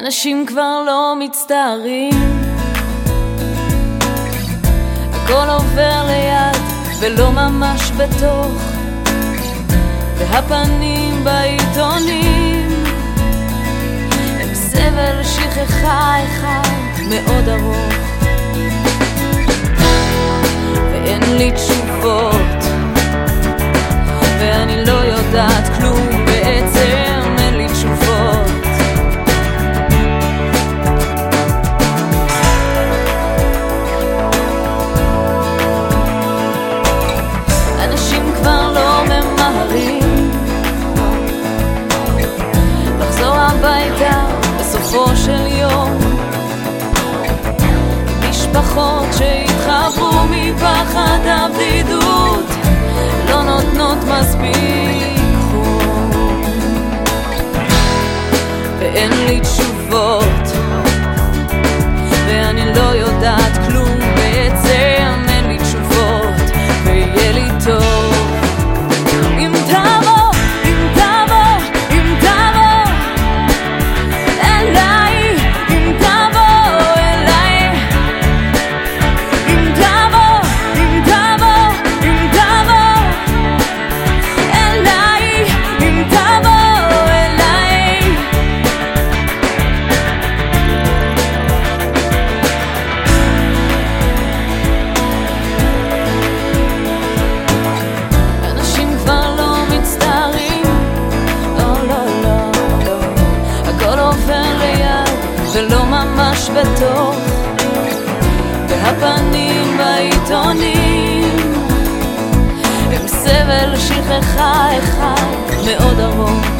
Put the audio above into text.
אנשים כבר לא מצטערים. הכל עובר ליד ולא ממש בתוך והפנים בעיתונים. הם סבל שכחה אחד מאוד ארוך. ואין לי תשובות משפחות שהתחברו מפחד הבדידות לא נותנות מספיק חום. ואין לי תשובות ואני לא יודעת כלום ממש בתוך, והפנים בעיתונים הם סבל שכחה אחד מאוד ארוך.